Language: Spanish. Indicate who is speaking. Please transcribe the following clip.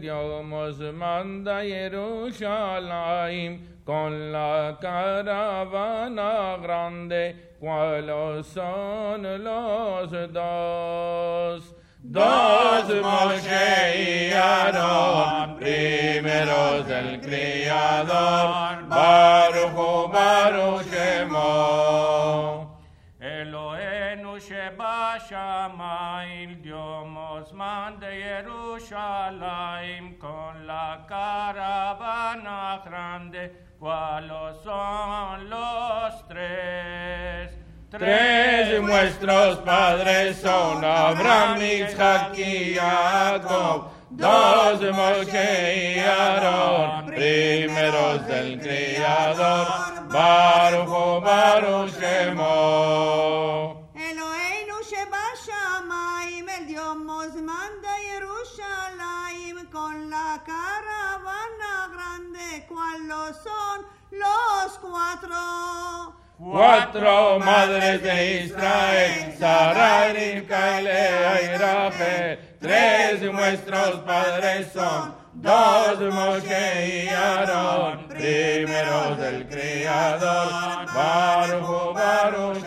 Speaker 1: Dios nos manda a Jerusalén con la caravana grande, cuáles son los dos. Dos Moshe y Aarón, primeros del Criador,
Speaker 2: Dios nos manda a Jerusalén con la caravana grande, ¿cuáles son los tres?
Speaker 1: Tres nuestros padres son Abraham, Isaac y Jacob, dos Moshe y Aarón, primeros del Criador, Baruch Baruch Shemo.
Speaker 3: Nos manda Jerusalén con la caravana grande, ¿cuáles son los cuatro?
Speaker 1: Cuatro madres de Israel, Sara, Rivka, y y Rachel. Tres nuestros padres son, dos Moshe y Aarón, primeros del Criador. Baruch